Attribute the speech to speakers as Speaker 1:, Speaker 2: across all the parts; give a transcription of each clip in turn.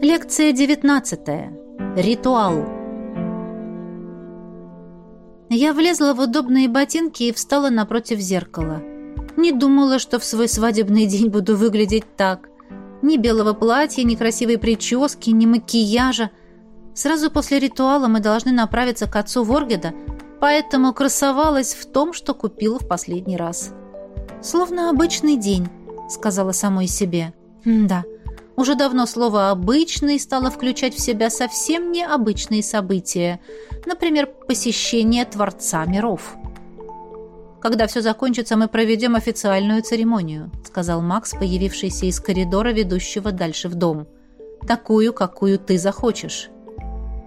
Speaker 1: Лекция 19. Ритуал. Я влезла в удобные ботинки и встала напротив зеркала. Не думала, что в свой свадебный день буду выглядеть так. Ни белого платья, ни красивой прически, ни макияжа. Сразу после ритуала мы должны направиться к отцу Воргеда, поэтому красовалась в том, что купила в последний раз. «Словно обычный день», — сказала самой себе. «Да, уже давно слово «обычный» стало включать в себя совсем необычные события, например, посещение Творца миров. «Когда все закончится, мы проведем официальную церемонию», сказал Макс, появившийся из коридора, ведущего дальше в дом. «Такую, какую ты захочешь».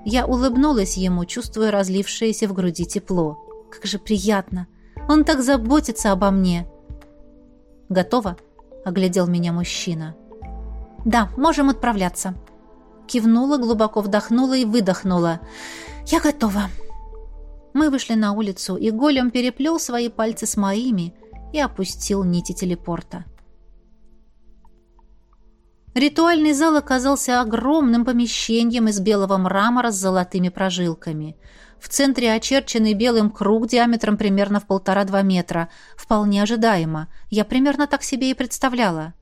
Speaker 1: Я улыбнулась ему, чувствуя разлившееся в груди тепло. «Как же приятно! Он так заботится обо мне!» «Готово?» – оглядел меня мужчина. – да, можем отправляться. Кивнула, глубоко вдохнула и выдохнула. Я готова. Мы вышли на улицу, и голем переплел свои пальцы с моими и опустил нити телепорта. Ритуальный зал оказался огромным помещением из белого мрамора с золотыми прожилками. В центре очерченный белым круг диаметром примерно в полтора-два метра. Вполне ожидаемо. Я примерно так себе и представляла.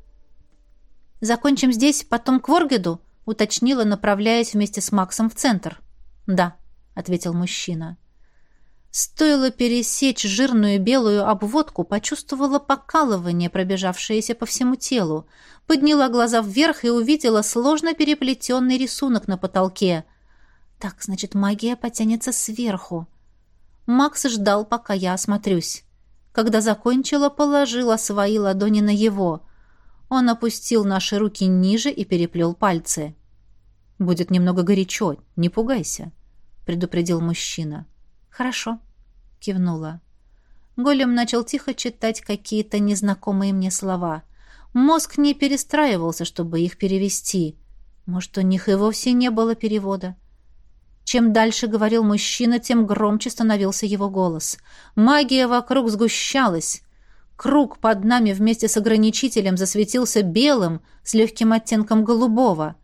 Speaker 1: Закончим здесь, потом к Воргеду, уточнила, направляясь вместе с Максом в центр. Да, ответил мужчина. Стоило пересечь жирную белую обводку, почувствовала покалывание, пробежавшееся по всему телу. Подняла глаза вверх и увидела сложно переплетенный рисунок на потолке. Так, значит, магия потянется сверху. Макс ждал, пока я осмотрюсь. Когда закончила, положила свои ладони на его. Он опустил наши руки ниже и переплел пальцы. «Будет немного горячо, не пугайся», — предупредил мужчина. «Хорошо», — кивнула. Голем начал тихо читать какие-то незнакомые мне слова. Мозг не перестраивался, чтобы их перевести. Может, у них и вовсе не было перевода. Чем дальше говорил мужчина, тем громче становился его голос. Магия вокруг сгущалась. Круг под нами вместе с ограничителем засветился белым с легким оттенком голубого.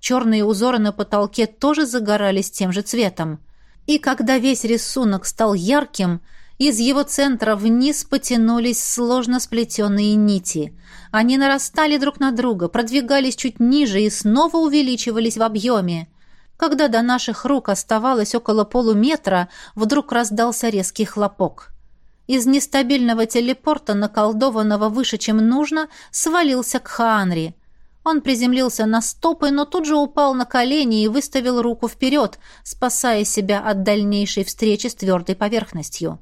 Speaker 1: Черные узоры на потолке тоже загорались тем же цветом. И когда весь рисунок стал ярким, из его центра вниз потянулись сложно сплетенные нити. Они нарастали друг на друга, продвигались чуть ниже и снова увеличивались в объеме. Когда до наших рук оставалось около полуметра, вдруг раздался резкий хлопок из нестабильного телепорта, наколдованного выше, чем нужно, свалился к Ханри. Он приземлился на стопы, но тут же упал на колени и выставил руку вперед, спасая себя от дальнейшей встречи с твердой поверхностью.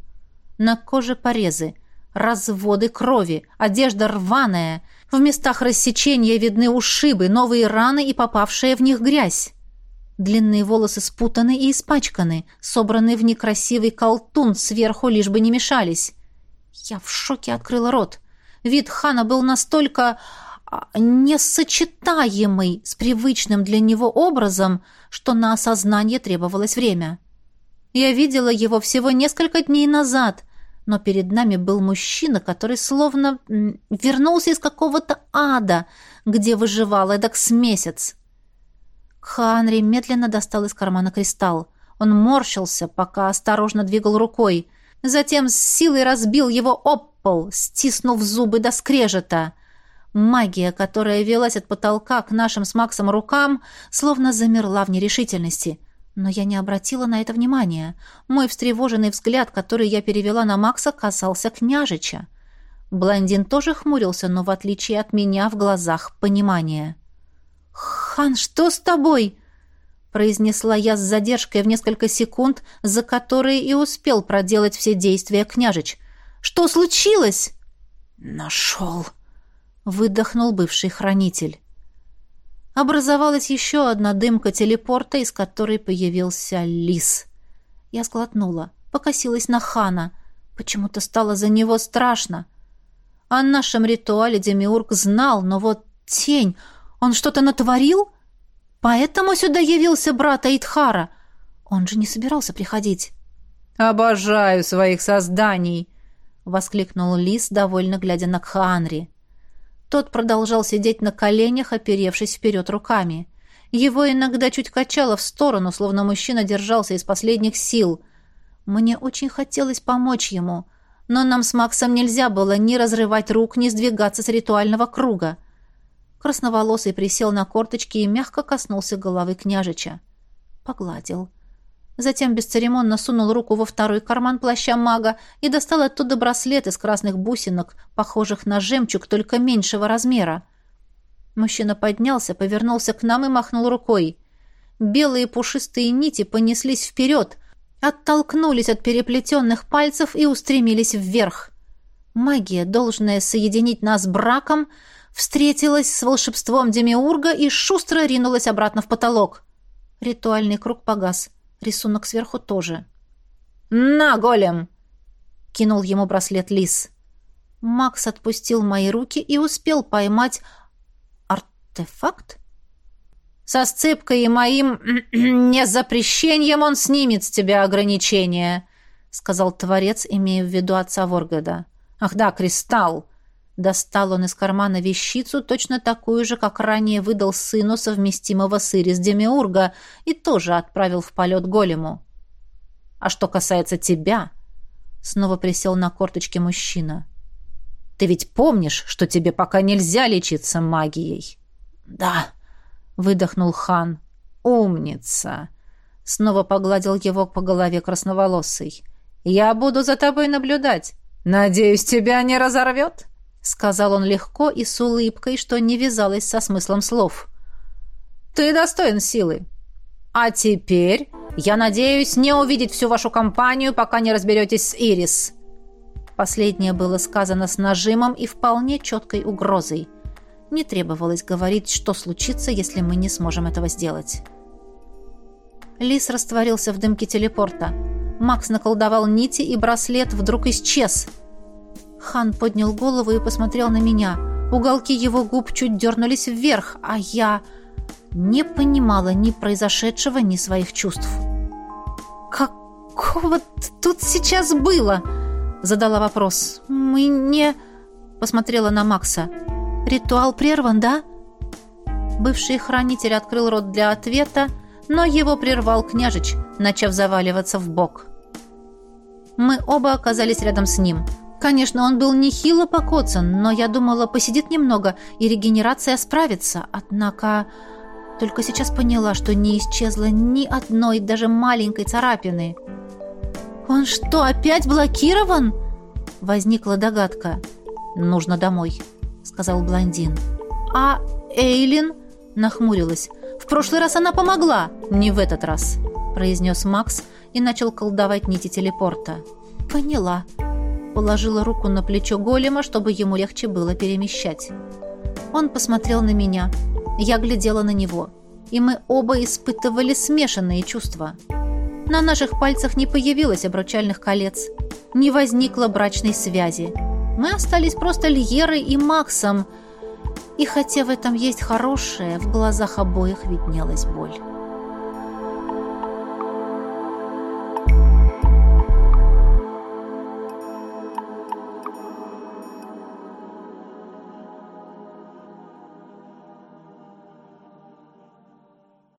Speaker 1: На коже порезы, разводы крови, одежда рваная, в местах рассечения видны ушибы, новые раны и попавшая в них грязь. Длинные волосы спутаны и испачканы, собраны в некрасивый колтун сверху, лишь бы не мешались. Я в шоке открыла рот. Вид хана был настолько а, несочетаемый с привычным для него образом, что на осознание требовалось время. Я видела его всего несколько дней назад, но перед нами был мужчина, который словно вернулся из какого-то ада, где выживал эдак с месяц. Ханри медленно достал из кармана кристалл. Он морщился, пока осторожно двигал рукой. Затем с силой разбил его об пол, стиснув зубы до скрежета. Магия, которая велась от потолка к нашим с Максом рукам, словно замерла в нерешительности. Но я не обратила на это внимания. Мой встревоженный взгляд, который я перевела на Макса, касался княжича. Блондин тоже хмурился, но в отличие от меня в глазах понимание. «Хан, что с тобой?» произнесла я с задержкой в несколько секунд, за которые и успел проделать все действия княжич. «Что случилось?» «Нашел!» — выдохнул бывший хранитель. Образовалась еще одна дымка телепорта, из которой появился лис. Я склотнула, покосилась на хана. Почему-то стало за него страшно. О нашем ритуале Демиург знал, но вот тень... Он что-то натворил? Поэтому сюда явился брат Айтхара. Он же не собирался приходить.
Speaker 2: «Обожаю своих созданий!» — воскликнул Лис, довольно глядя на Кханри.
Speaker 1: Тот продолжал сидеть на коленях, оперевшись вперед руками. Его иногда чуть качало в сторону, словно мужчина держался из последних сил. Мне очень хотелось помочь ему, но нам с Максом нельзя было ни разрывать рук, ни сдвигаться с ритуального круга. — Красноволосый присел на корточки и мягко коснулся головы княжича. Погладил. Затем бесцеремонно сунул руку во второй карман плаща мага и достал оттуда браслет из красных бусинок, похожих на жемчуг, только меньшего размера. Мужчина поднялся, повернулся к нам и махнул рукой. Белые пушистые нити понеслись вперед, оттолкнулись от переплетенных пальцев и устремились вверх. Магия, должная соединить нас браком, — встретилась с волшебством Демиурга и шустро ринулась обратно в потолок. Ритуальный круг погас. Рисунок сверху тоже. «На, голем!» — кинул ему браслет лис. Макс отпустил мои руки и успел поймать артефакт. «Со сцепкой и моим незапрещением он снимет с тебя ограничения», — сказал Творец, имея в виду отца Воргода. «Ах да, кристалл! Достал он из кармана вещицу, точно такую же, как ранее выдал сыну совместимого сыри с Демиурга, и тоже отправил в полет голему. «А что касается тебя...» Снова присел на корточки мужчина. «Ты ведь помнишь, что тебе пока нельзя лечиться магией?» «Да», — выдохнул хан. «Умница!» Снова погладил его по голове красноволосый. «Я буду за тобой наблюдать. Надеюсь, тебя не разорвет?» сказал он легко и с улыбкой, что не вязалось со смыслом слов. «Ты достоин силы. А теперь я надеюсь не увидеть всю вашу компанию, пока не разберетесь с Ирис». Последнее было сказано с нажимом и вполне четкой угрозой. Не требовалось говорить, что случится, если мы не сможем этого сделать. Лис растворился в дымке телепорта. Макс наколдовал нити, и браслет вдруг исчез – Хан поднял голову и посмотрел на меня. Уголки его губ чуть дернулись вверх, а я не понимала ни произошедшего, ни своих чувств. «Какого тут сейчас было?» — задала вопрос. «Мы не...» — посмотрела на Макса. «Ритуал прерван, да?» Бывший хранитель открыл рот для ответа, но его прервал княжич, начав заваливаться в бок. Мы оба оказались рядом с ним — Конечно, он был нехило покоцан, но я думала, посидит немного, и регенерация справится. Однако только сейчас поняла, что не исчезло ни одной, даже маленькой царапины. «Он что, опять блокирован?» Возникла догадка. «Нужно домой», — сказал блондин. «А Эйлин?» — нахмурилась. «В прошлый раз она помогла, не в этот раз», — произнес Макс и начал колдовать нити телепорта. «Поняла», Положила руку на плечо голема, чтобы ему легче было перемещать. Он посмотрел на меня. Я глядела на него. И мы оба испытывали смешанные чувства. На наших пальцах не появилось обручальных колец. Не возникло брачной связи. Мы остались просто Льерой и Максом. И хотя в этом есть хорошее, в глазах обоих виднелась боль.